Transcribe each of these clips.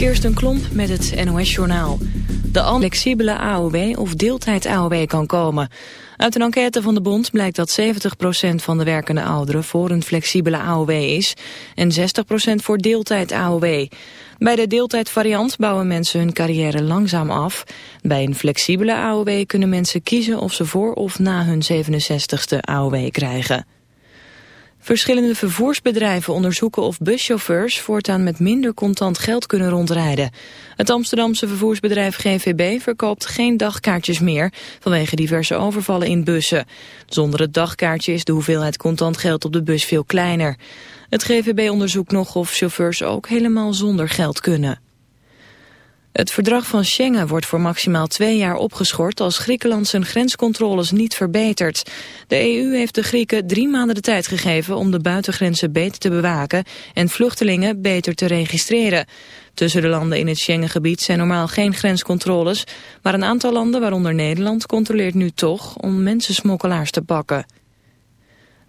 Kirsten Klomp met het NOS-journaal. De flexibele AOW of deeltijd-AOW kan komen. Uit een enquête van de Bond blijkt dat 70% van de werkende ouderen voor een flexibele AOW is en 60% voor deeltijd-AOW. Bij de deeltijdvariant bouwen mensen hun carrière langzaam af. Bij een flexibele AOW kunnen mensen kiezen of ze voor of na hun 67ste AOW krijgen. Verschillende vervoersbedrijven onderzoeken of buschauffeurs voortaan met minder contant geld kunnen rondrijden. Het Amsterdamse vervoersbedrijf GVB verkoopt geen dagkaartjes meer vanwege diverse overvallen in bussen. Zonder het dagkaartje is de hoeveelheid contant geld op de bus veel kleiner. Het GVB onderzoekt nog of chauffeurs ook helemaal zonder geld kunnen. Het verdrag van Schengen wordt voor maximaal twee jaar opgeschort als Griekenland zijn grenscontroles niet verbetert. De EU heeft de Grieken drie maanden de tijd gegeven om de buitengrenzen beter te bewaken en vluchtelingen beter te registreren. Tussen de landen in het Schengengebied zijn normaal geen grenscontroles, maar een aantal landen, waaronder Nederland, controleert nu toch om mensensmokkelaars te pakken.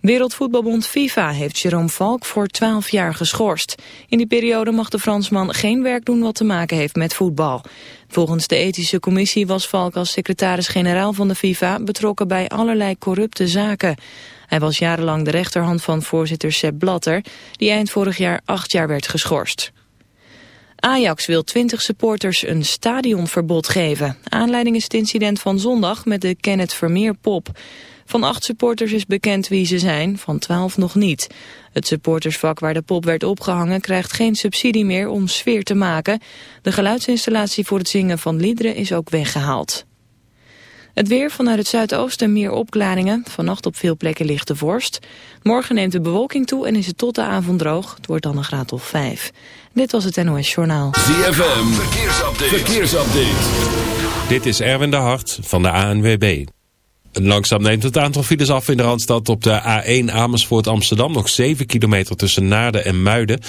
Wereldvoetbalbond FIFA heeft Jerome Valk voor 12 jaar geschorst. In die periode mag de Fransman geen werk doen wat te maken heeft met voetbal. Volgens de ethische commissie was Valk als secretaris-generaal van de FIFA betrokken bij allerlei corrupte zaken. Hij was jarenlang de rechterhand van voorzitter Sepp Blatter, die eind vorig jaar acht jaar werd geschorst. Ajax wil 20 supporters een stadionverbod geven. Aanleiding is het incident van zondag met de Kenneth Vermeer pop. Van acht supporters is bekend wie ze zijn, van twaalf nog niet. Het supportersvak waar de pop werd opgehangen krijgt geen subsidie meer om sfeer te maken. De geluidsinstallatie voor het zingen van liederen is ook weggehaald. Het weer vanuit het zuidoosten meer opklaringen. Vannacht op veel plekken ligt de vorst. Morgen neemt de bewolking toe en is het tot de avond droog. Het wordt dan een graad of vijf. Dit was het NOS Journaal. ZFM, verkeersupdate. verkeersupdate. Dit is Erwin de Hart van de ANWB. Langzaam neemt het aantal files af in de Randstad op de A1 Amersfoort Amsterdam. Nog 7 kilometer tussen Naarden en Muiden.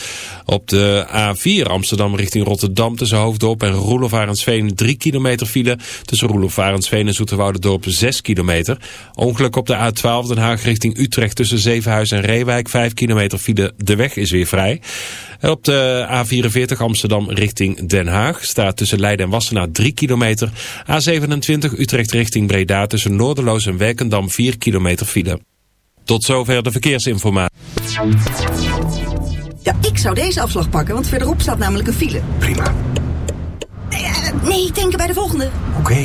Op de A4 Amsterdam richting Rotterdam tussen Hoofddorp en Roelofarensveen 3 kilometer file. Tussen Roelofarensveen en Zoeterwoudendorp 6 kilometer. Ongeluk op de A12 Den Haag richting Utrecht tussen Zevenhuis en Reewijk 5 kilometer file. De weg is weer vrij. En op de A44 Amsterdam richting Den Haag staat tussen Leiden en Wassenaar 3 kilometer. A27 Utrecht richting Breda tussen Noorderloos en Werkendam 4 kilometer file. Tot zover de verkeersinformatie. Ja, ik zou deze afslag pakken, want verderop staat namelijk een file. Prima. Nee, uh, nee denken bij de volgende. Oké.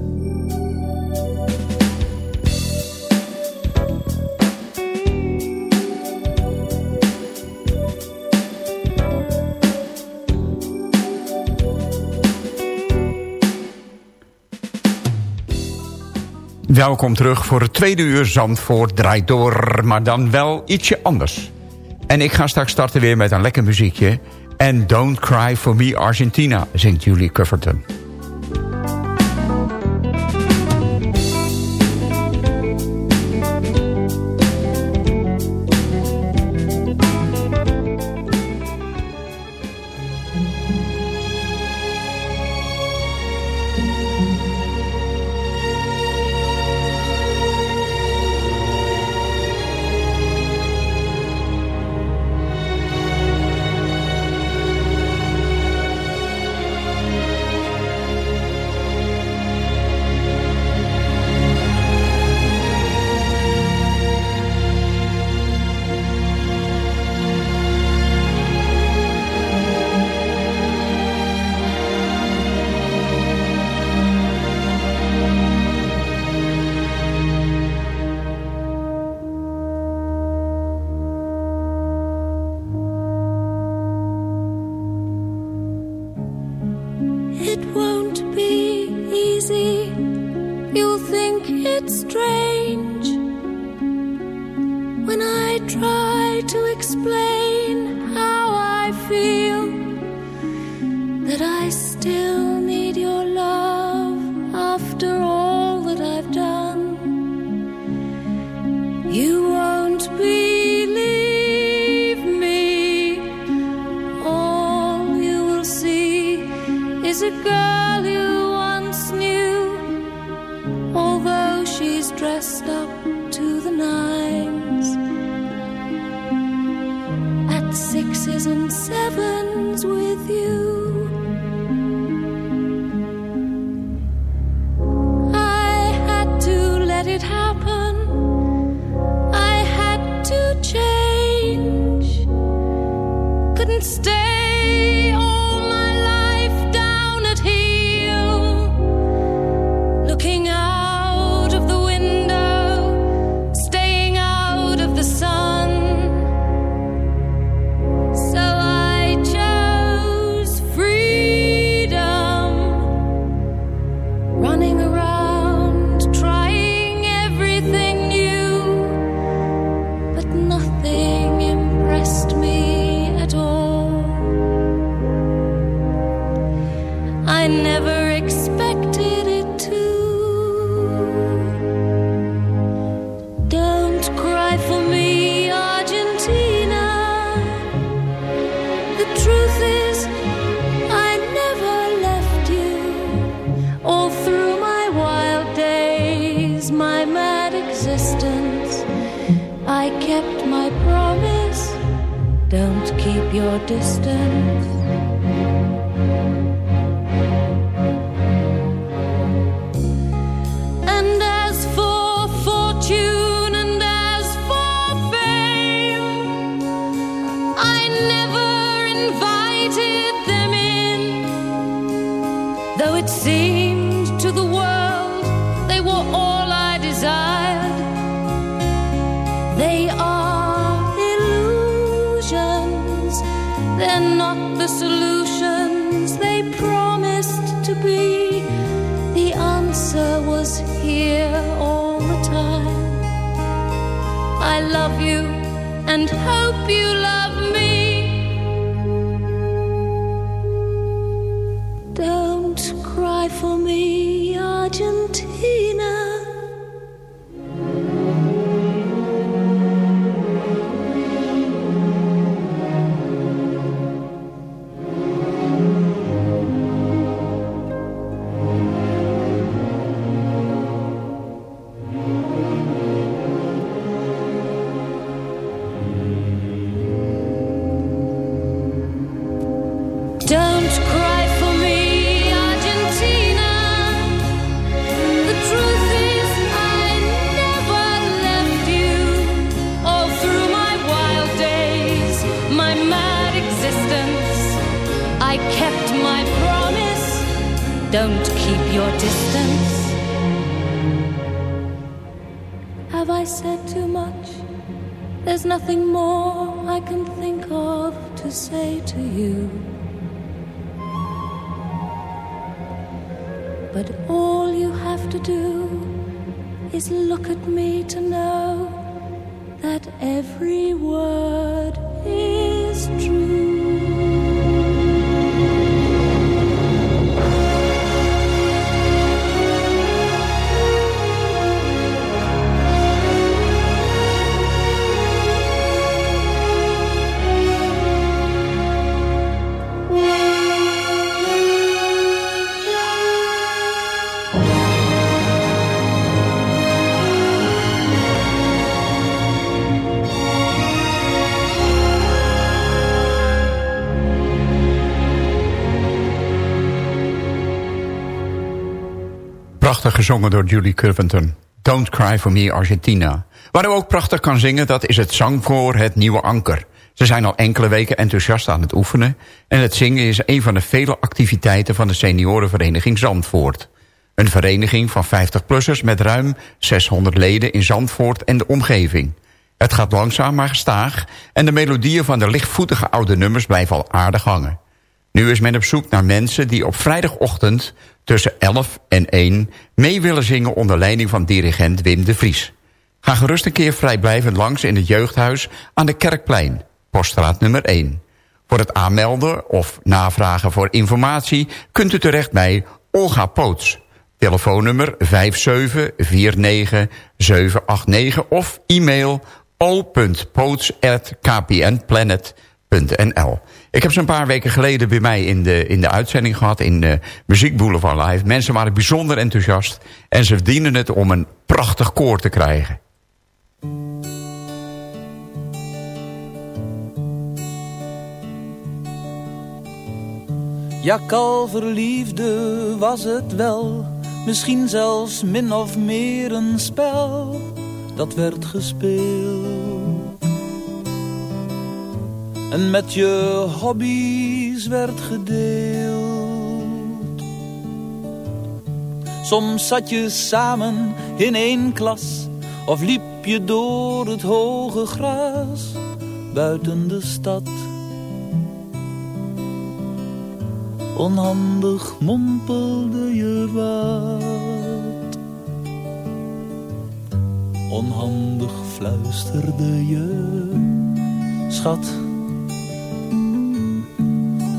Welkom terug voor het tweede uur Zandvoort draait door, maar dan wel ietsje anders. En ik ga straks starten weer met een lekker muziekje. En Don't Cry For Me Argentina, zingt Julie Coverton. Your distance. There's nothing more I can think of to say to you. But all you have to do is look at me to know that every word is true. Gezongen door Julie Curvington. Don't Cry For Me Argentina. Waar u ook prachtig kan zingen, dat is het zangkoor Het Nieuwe Anker. Ze zijn al enkele weken enthousiast aan het oefenen... en het zingen is een van de vele activiteiten van de seniorenvereniging Zandvoort. Een vereniging van 50-plussers met ruim 600 leden in Zandvoort en de omgeving. Het gaat langzaam maar gestaag... en de melodieën van de lichtvoetige oude nummers blijven al aardig hangen. Nu is men op zoek naar mensen die op vrijdagochtend tussen 11 en 1 mee willen zingen onder leiding van dirigent Wim de Vries. Ga gerust een keer vrijblijvend langs in het jeugdhuis aan de Kerkplein, poststraat nummer 1. Voor het aanmelden of navragen voor informatie kunt u terecht bij Olga Poots. Telefoonnummer 5749789 of e-mail o.poots.kpnplanet.nl Ik heb ze een paar weken geleden bij mij in de, in de uitzending gehad... in de Muziek Boulevard Live. Mensen waren bijzonder enthousiast... en ze verdienen het om een prachtig koor te krijgen. Ja, kalverliefde was het wel, misschien zelfs min of meer een spel dat werd gespeeld. En met je hobby's werd gedeeld. Soms zat je samen in één klas, of liep je door het hoge gras buiten de stad Onhandig mompelde je wat. Onhandig fluisterde je, schat.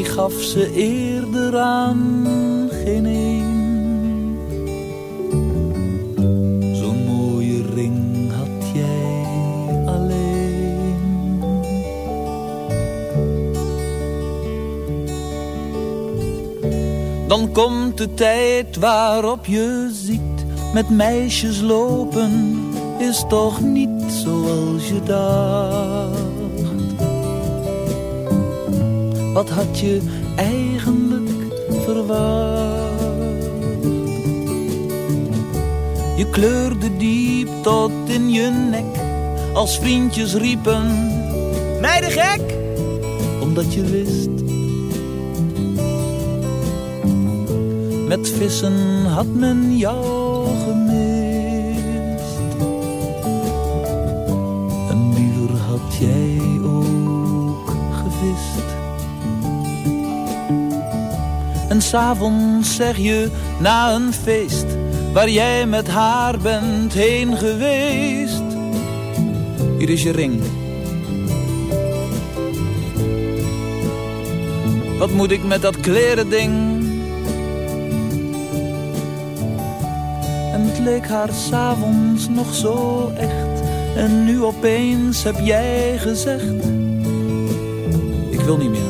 Die gaf ze eerder aan geen een. Zo'n mooie ring had jij alleen. Dan komt de tijd waarop je ziet met meisjes lopen is toch niet zoals je dacht. Wat had je eigenlijk verwacht? Je kleurde diep tot in je nek als vriendjes riepen: Meiden gek! Omdat je wist Met vissen had men jou gemist. En s'avonds zeg je na een feest waar jij met haar bent heen geweest. Hier is je ring. Wat moet ik met dat kleren ding? En het leek haar s'avonds nog zo echt. En nu opeens heb jij gezegd: Ik wil niet meer.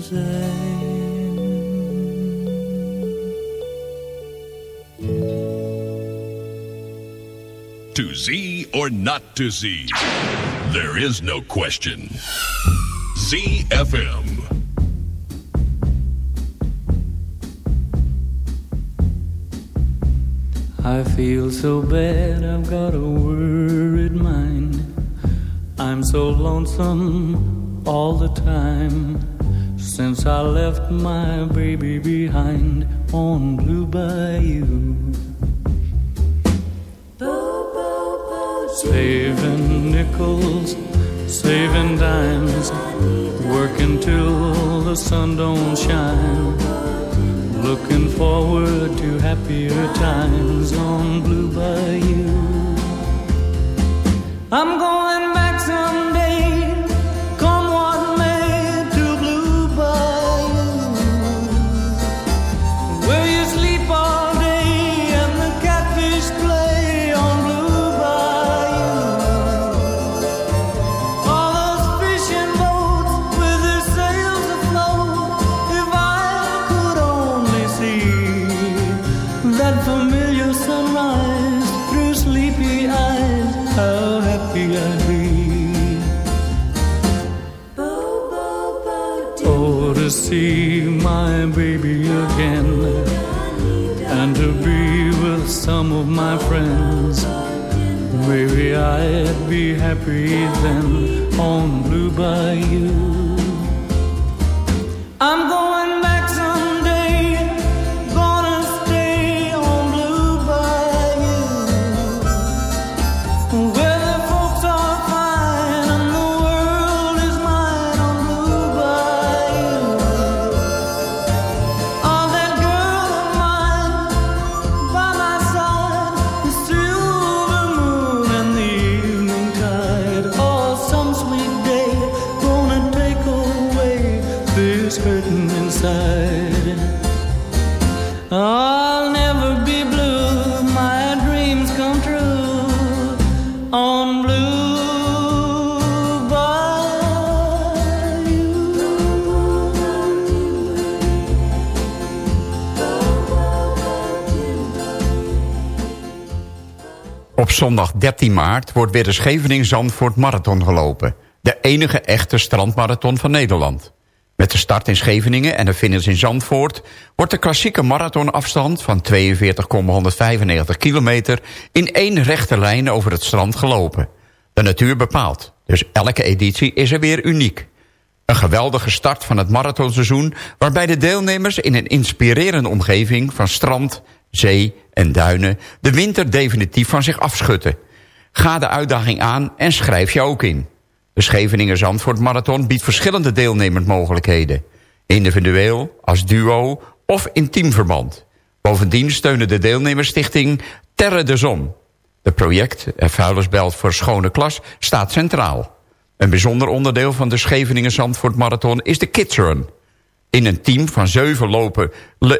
zijn. To Z or not to Z? There is no question. ZFM. I feel so bad, I've got a worried mind. I'm so lonesome all the time. Since I left my baby behind on Blue Bayou. Saving nickels, saving dimes, working till the sun don't shine. Looking forward to happier times on Blue Bayou. I'm going I'd be happy then on Blue Bayou. 13 maart wordt weer de Scheveningen Zandvoort Marathon gelopen. De enige echte strandmarathon van Nederland. Met de start in Scheveningen en de finish in Zandvoort... wordt de klassieke marathonafstand van 42,195 kilometer... in één rechte lijn over het strand gelopen. De natuur bepaalt, dus elke editie is er weer uniek. Een geweldige start van het marathonseizoen... waarbij de deelnemers in een inspirerende omgeving van strand, zee en duinen... de winter definitief van zich afschutten. Ga de uitdaging aan en schrijf je ook in. De Scheveningen Zandvoort Marathon biedt verschillende deelnemersmogelijkheden. Individueel, als duo of in teamverband. Bovendien steunen de deelnemersstichting Terre de Zon. Het project, Vuilersbelt voor Schone Klas, staat centraal. Een bijzonder onderdeel van de Scheveningen Zandvoort Marathon is de Kids Run. In een team van zeven lopen,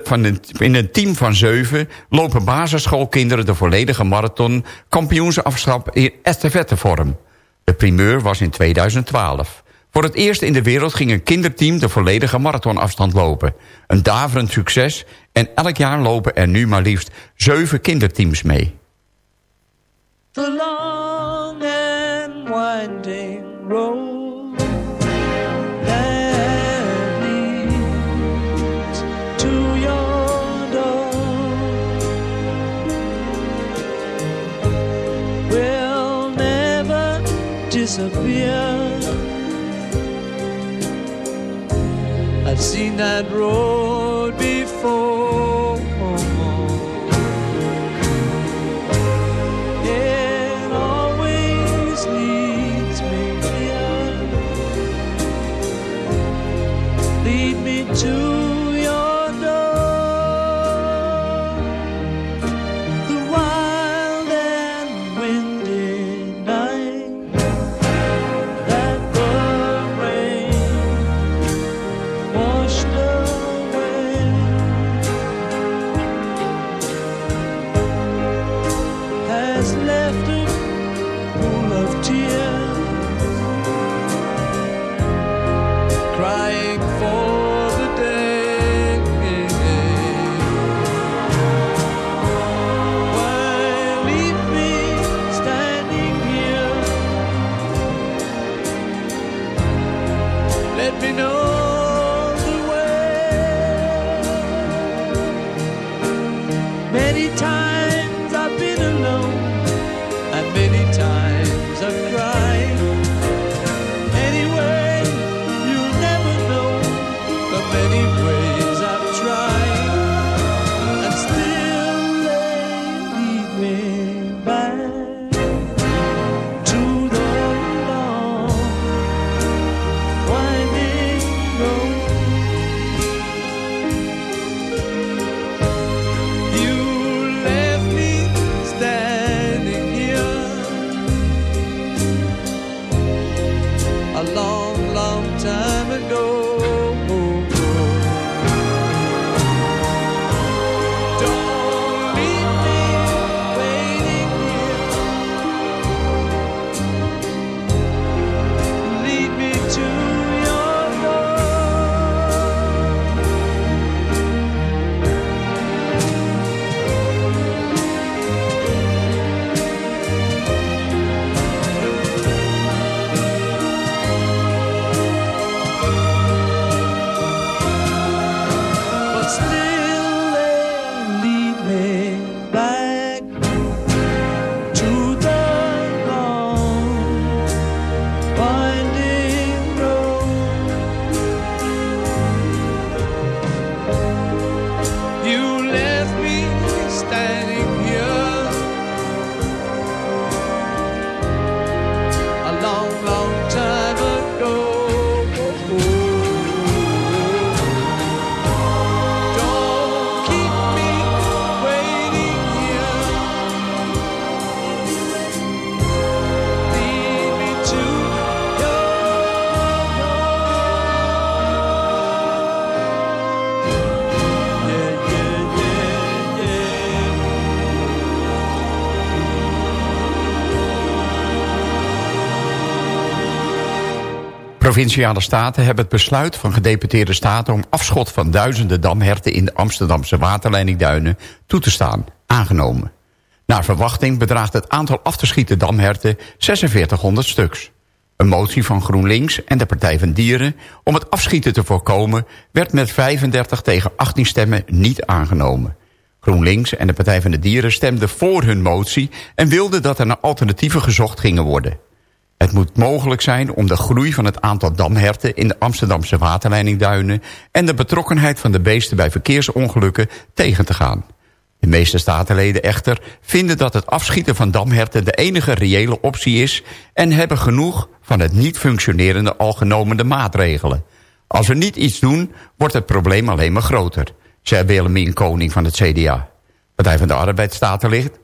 van in een team van zeven lopen basisschoolkinderen de volledige marathon kampioensafstap in estafettevorm. De primeur was in 2012. Voor het eerst in de wereld ging een kinderteam de volledige marathonafstand lopen. Een daverend succes en elk jaar lopen er nu maar liefst zeven kinderteams mee. the long winding road disappear. I've seen that road before. Provinciale staten hebben het besluit van gedeputeerde staten... om afschot van duizenden damherten in de Amsterdamse waterleidingduinen toe te staan, aangenomen. Naar verwachting bedraagt het aantal af te schieten damherten 4600 stuks. Een motie van GroenLinks en de Partij van Dieren om het afschieten te voorkomen... werd met 35 tegen 18 stemmen niet aangenomen. GroenLinks en de Partij van de Dieren stemden voor hun motie... en wilden dat er naar alternatieven gezocht gingen worden. Het moet mogelijk zijn om de groei van het aantal damherten... in de Amsterdamse waterleidingduinen... en de betrokkenheid van de beesten bij verkeersongelukken tegen te gaan. De meeste statenleden echter vinden dat het afschieten van damherten... de enige reële optie is... en hebben genoeg van het niet functionerende al genomen maatregelen. Als we niet iets doen, wordt het probleem alleen maar groter... zei Willemien Koning van het CDA. Partij van de Arbeid Statenlid,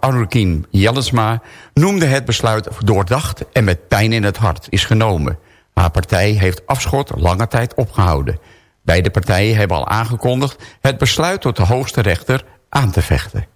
Aurukien Jellensma... noemde het besluit doordacht en met pijn in het hart is genomen. Haar partij heeft afschot lange tijd opgehouden. Beide partijen hebben al aangekondigd het besluit tot de hoogste rechter aan te vechten.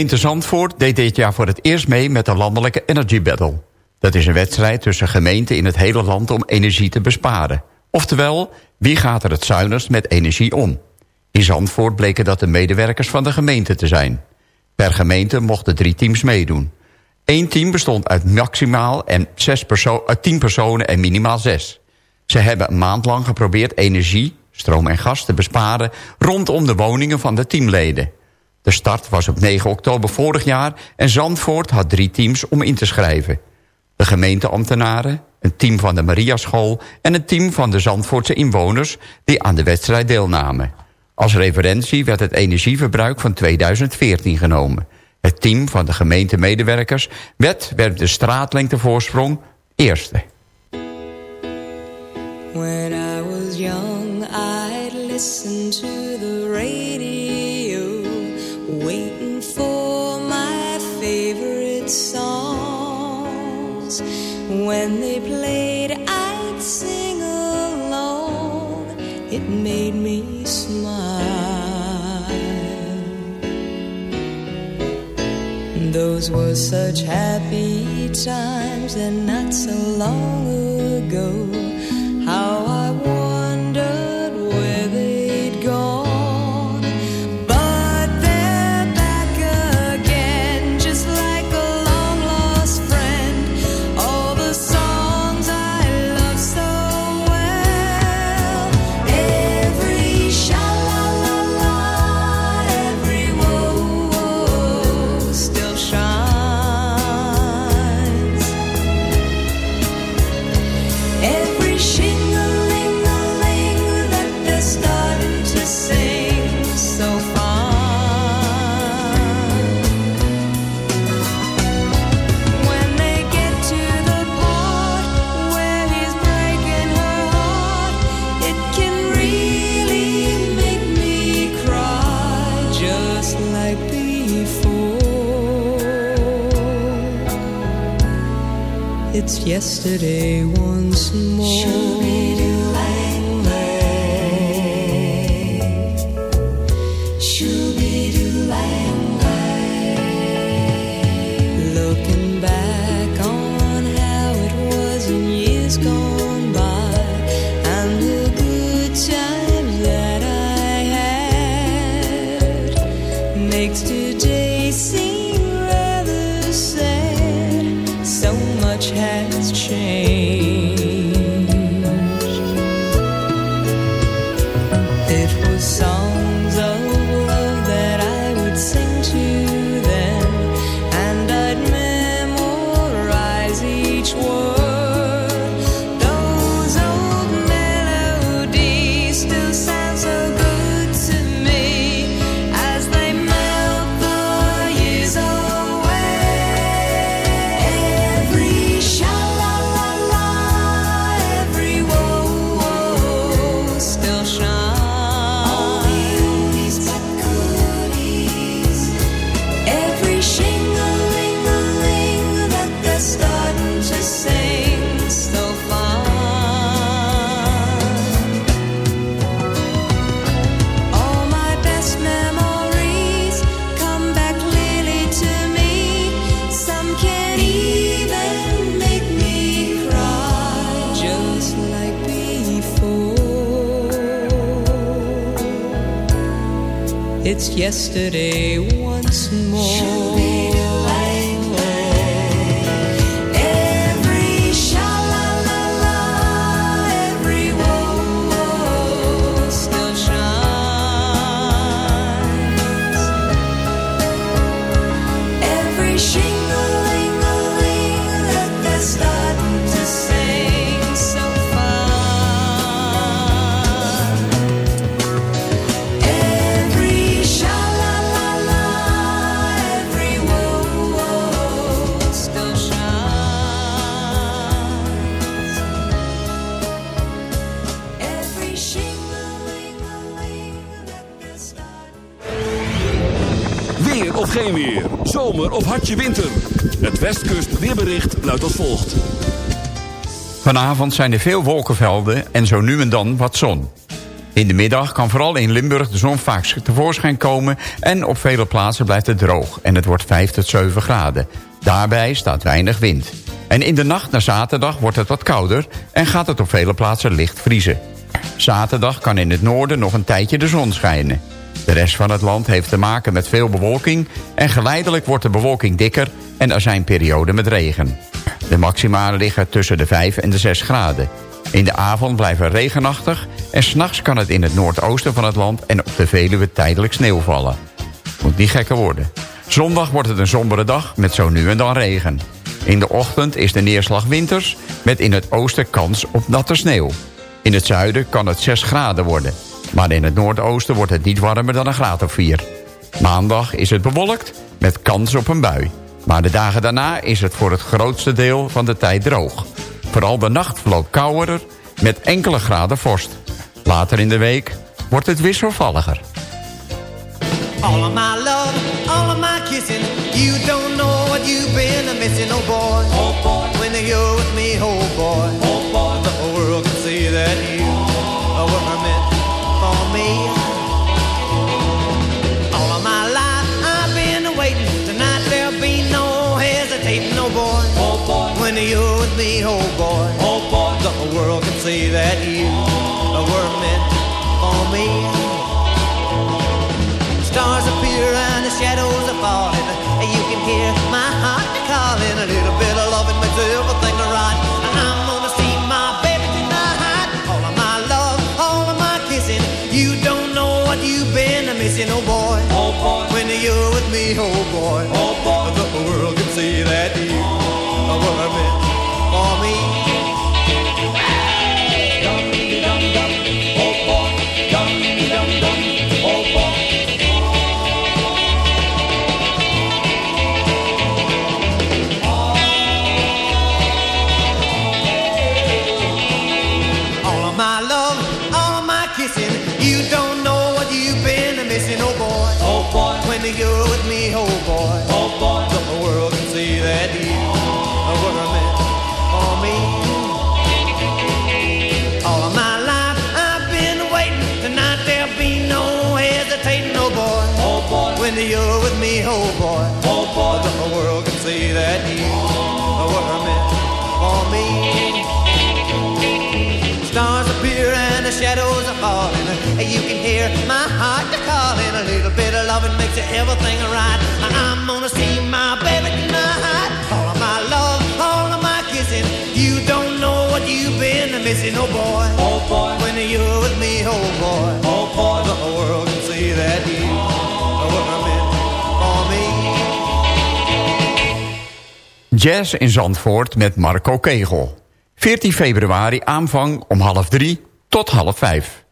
Gemeente Zandvoort deed dit jaar voor het eerst mee met de landelijke Energy Battle. Dat is een wedstrijd tussen gemeenten in het hele land om energie te besparen. Oftewel, wie gaat er het zuinigst met energie om? In Zandvoort bleken dat de medewerkers van de gemeente te zijn. Per gemeente mochten drie teams meedoen. Eén team bestond uit maximaal en zes perso uit tien personen en minimaal zes. Ze hebben een maand lang geprobeerd energie, stroom en gas te besparen... rondom de woningen van de teamleden. De start was op 9 oktober vorig jaar... en Zandvoort had drie teams om in te schrijven. De gemeenteambtenaren, een team van de Mariaschool... en een team van de Zandvoortse inwoners die aan de wedstrijd deelnamen. Als referentie werd het energieverbruik van 2014 genomen. Het team van de gemeentemedewerkers werd werd de straatlengtevoorsprong eerste. When I was young, I'd listen When they played, I'd sing along. It made me smile. Those were such happy times, and not so long ago. Yesterday yesterday Zomer of hartje winter. Het Westkust weerbericht luidt als volgt. Vanavond zijn er veel wolkenvelden en zo nu en dan wat zon. In de middag kan vooral in Limburg de zon vaak tevoorschijn komen... en op vele plaatsen blijft het droog en het wordt 5 tot 7 graden. Daarbij staat weinig wind. En in de nacht naar zaterdag wordt het wat kouder... en gaat het op vele plaatsen licht vriezen. Zaterdag kan in het noorden nog een tijdje de zon schijnen. De rest van het land heeft te maken met veel bewolking... en geleidelijk wordt de bewolking dikker en er zijn perioden met regen. De maximalen liggen tussen de 5 en de 6 graden. In de avond blijft het regenachtig... en s'nachts kan het in het noordoosten van het land... en op de Veluwe tijdelijk sneeuw vallen. Moet niet gekker worden. Zondag wordt het een sombere dag met zo nu en dan regen. In de ochtend is de neerslag winters... met in het oosten kans op natte sneeuw. In het zuiden kan het 6 graden worden. Maar in het noordoosten wordt het niet warmer dan een graad of 4. Maandag is het bewolkt met kans op een bui. Maar de dagen daarna is het voor het grootste deel van de tijd droog. Vooral de nacht verloopt kouder met enkele graden vorst. Later in de week wordt het wisselvalliger. All of my love, all of my kissing. You don't know what you've been missing, oh boy. Oh boy. When you're with me, oh boy. Oh boy. The whole world can see that me, oh boy. Oh boy. The whole world can see that you were meant for me. Stars appear and the shadows are falling. And you can hear my heart calling. A little bit of loving makes everything right. And I'm gonna see my baby tonight. All of my love, all of my kissing. You don't know what you've been missing, oh boy. Oh boy. When you're with me, oh boy. Loving makes everything right. I'm gonna see my baby tonight. All of my love, all of my kissing. You don't know what you've been missing, oh boy. Oh boy. When you're with me, oh boy. Oh boy. The whole world can see that you meant for me. Jazz in Zandvoort met Marco Kegel. 14 februari aanvang om half drie tot half vijf.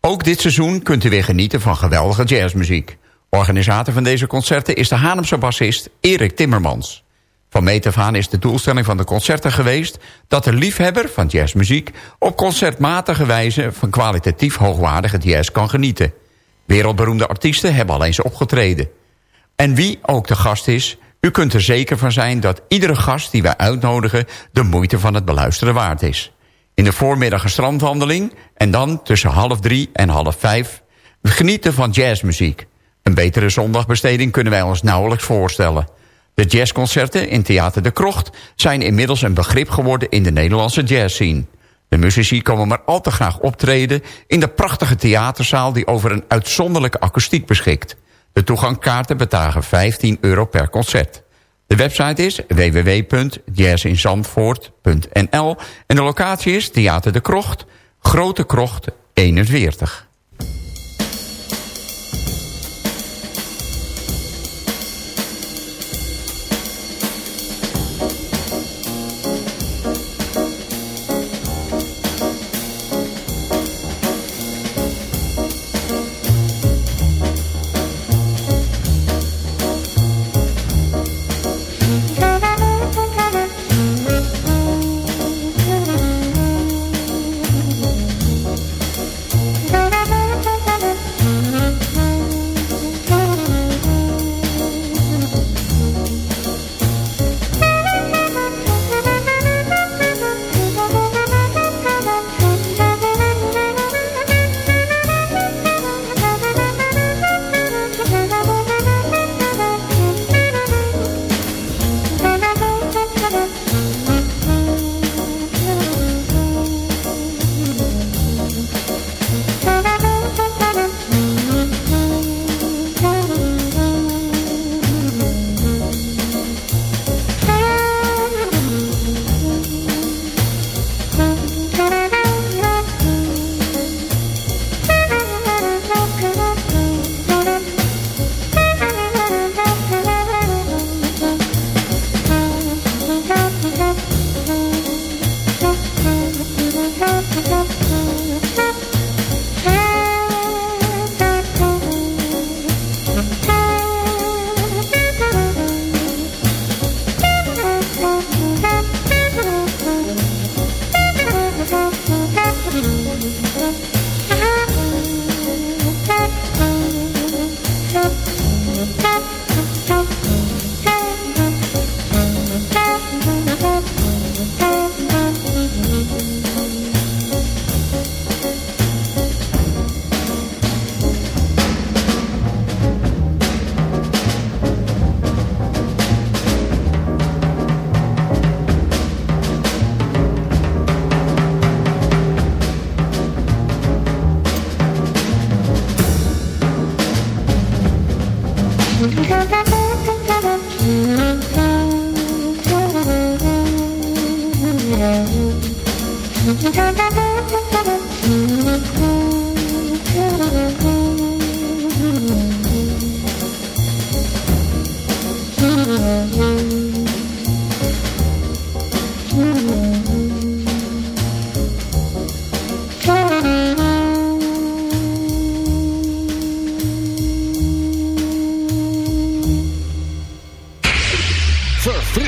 Ook dit seizoen kunt u weer genieten van geweldige jazzmuziek. Organisator van deze concerten is de Hanemse bassist Erik Timmermans. Van meet af aan is de doelstelling van de concerten geweest... dat de liefhebber van jazzmuziek op concertmatige wijze... van kwalitatief hoogwaardige jazz kan genieten. Wereldberoemde artiesten hebben al eens opgetreden. En wie ook de gast is, u kunt er zeker van zijn... dat iedere gast die wij uitnodigen de moeite van het beluisteren waard is. In de voormiddag strandwandeling en dan tussen half drie en half vijf... genieten van jazzmuziek. Een betere zondagbesteding kunnen wij ons nauwelijks voorstellen. De jazzconcerten in Theater de Krocht zijn inmiddels een begrip geworden in de Nederlandse jazzscene. De muzici komen maar al te graag optreden in de prachtige theaterzaal die over een uitzonderlijke akoestiek beschikt. De toegangkaarten bedragen 15 euro per concert. De website is www.jazzinzandvoort.nl en de locatie is Theater de Krocht, Grote Krocht 41.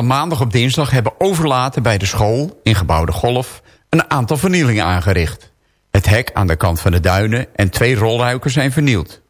Van maandag op dinsdag hebben overlaten bij de school in gebouw De Golf een aantal vernielingen aangericht. Het hek aan de kant van de duinen en twee rolluiken zijn vernield.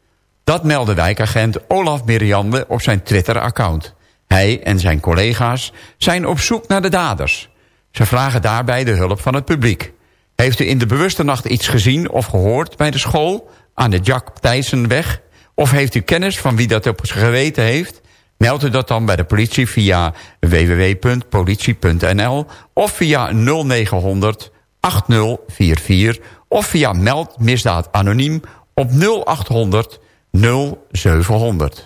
Dat meldde wijkagent Olaf Miriande op zijn Twitter-account. Hij en zijn collega's zijn op zoek naar de daders. Ze vragen daarbij de hulp van het publiek. Heeft u in de bewuste nacht iets gezien of gehoord bij de school... aan de Jack Thijssenweg? Of heeft u kennis van wie dat op geweten heeft? Meld u dat dan bij de politie via www.politie.nl... of via 0900 8044 of via Meld Misdaad Anoniem op 0800 0700.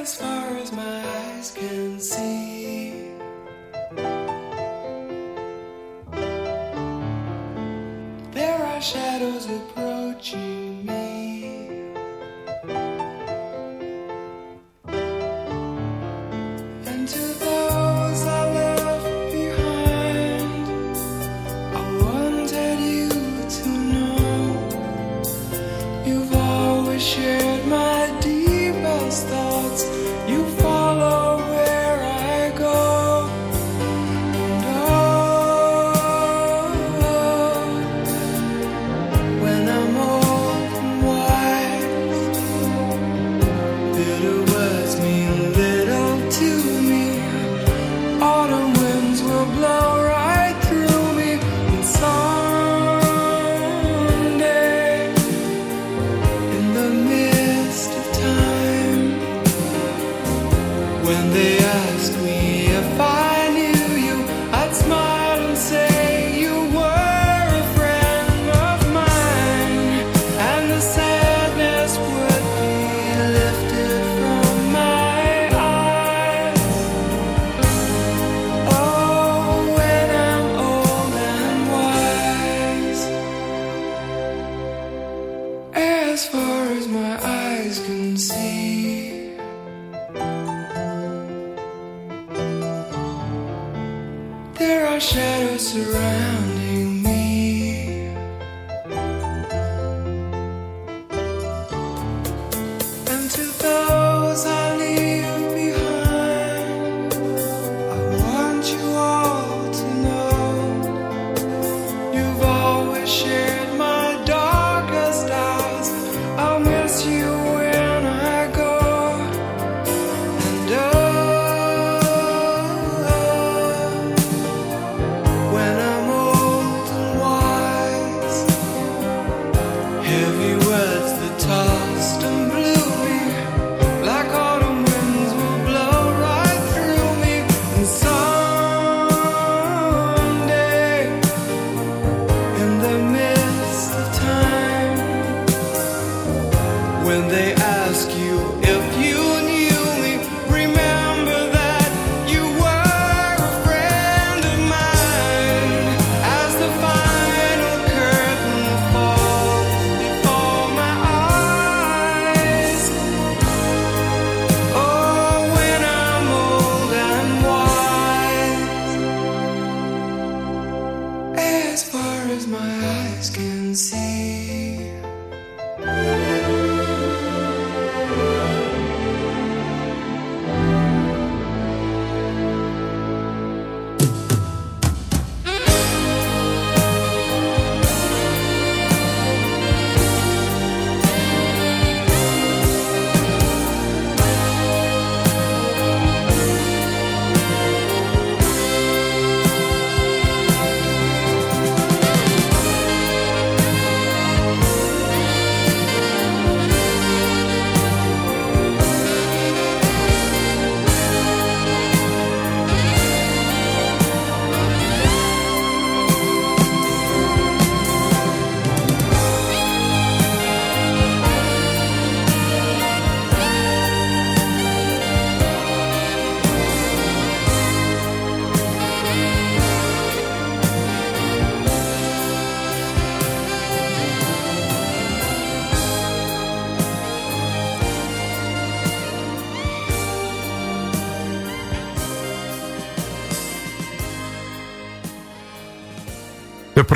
As far as my eyes can see,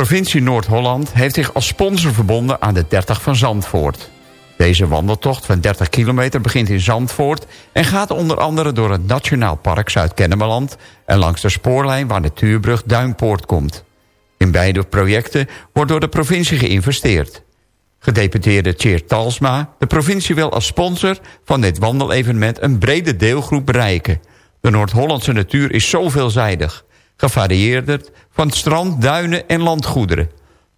provincie Noord-Holland heeft zich als sponsor verbonden aan de 30 van Zandvoort. Deze wandeltocht van 30 kilometer begint in Zandvoort... en gaat onder andere door het Nationaal Park Zuid-Kennemerland... en langs de spoorlijn waar Natuurbrug Duinpoort komt. In beide projecten wordt door de provincie geïnvesteerd. Gedeputeerde Tjeerd Talsma, de provincie wil als sponsor van dit wandelevenement... een brede deelgroep bereiken. De Noord-Hollandse natuur is zo veelzijdig gevarieerd van strand, duinen en landgoederen.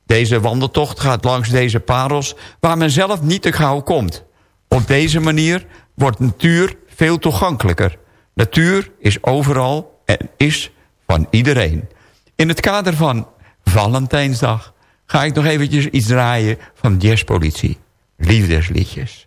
Deze wandeltocht gaat langs deze parels waar men zelf niet te gauw komt. Op deze manier wordt natuur veel toegankelijker. Natuur is overal en is van iedereen. In het kader van Valentijnsdag ga ik nog eventjes iets draaien van Jazzpolitie. Liefdesliedjes.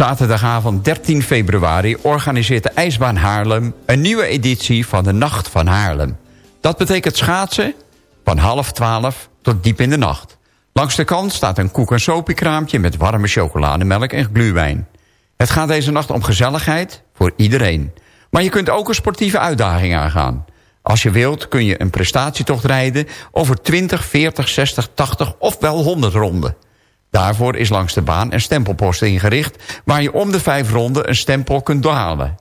Zaterdagavond 13 februari organiseert de IJsbaan Haarlem... een nieuwe editie van de Nacht van Haarlem. Dat betekent schaatsen van half twaalf tot diep in de nacht. Langs de kant staat een koek- en sopiekraampje... met warme chocolademelk en gluwijn. Het gaat deze nacht om gezelligheid voor iedereen. Maar je kunt ook een sportieve uitdaging aangaan. Als je wilt kun je een prestatietocht rijden... over 20, 40, 60, 80 of wel 100 ronden... Daarvoor is langs de baan een stempelpost ingericht... waar je om de vijf ronden een stempel kunt doorhalen.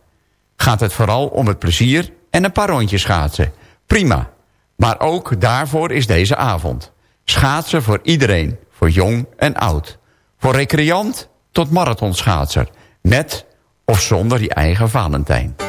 Gaat het vooral om het plezier en een paar rondjes schaatsen. Prima. Maar ook daarvoor is deze avond. Schaatsen voor iedereen, voor jong en oud. Voor recreant tot marathonschaatser. Met of zonder je eigen Valentijn.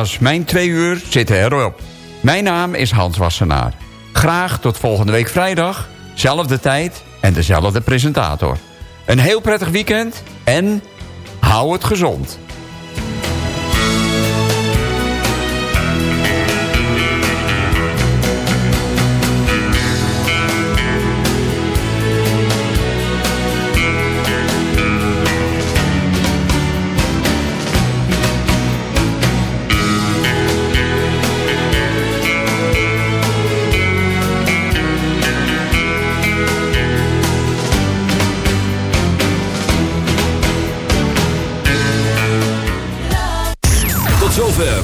Als mijn twee uur zitten erop. Mijn naam is Hans Wassenaar. Graag tot volgende week vrijdag, zelfde tijd en dezelfde presentator. Een heel prettig weekend en hou het gezond.